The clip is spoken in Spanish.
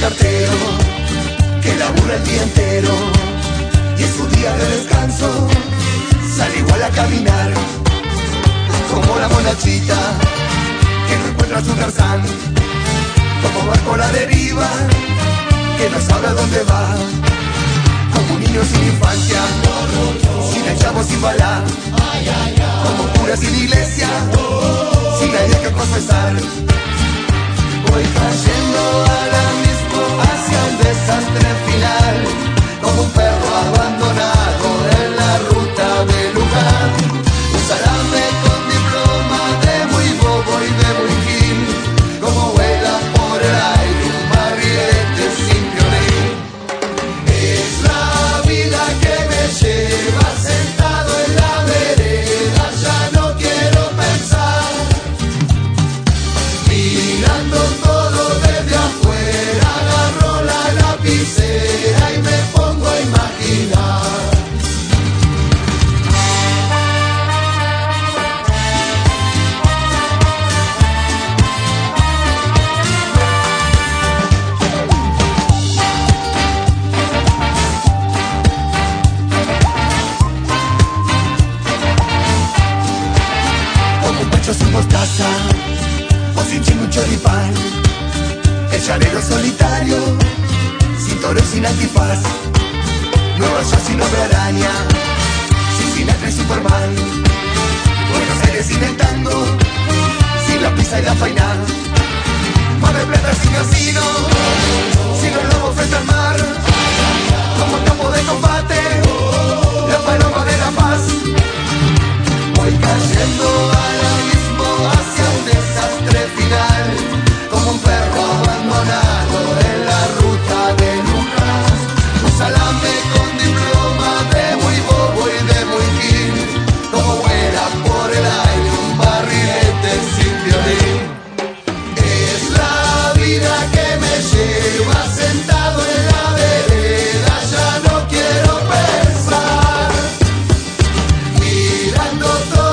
cartero que labura el día entero y en su día de descanso sale igual a caminar como la monachita que no encuentra su garzán como barco la deriva que no sabe a dónde va como un niño sin infancia sin el chavo sin bala como sin antifaz. Nueva York sin hombre araña, y Superman. Buenos Aires sin todo.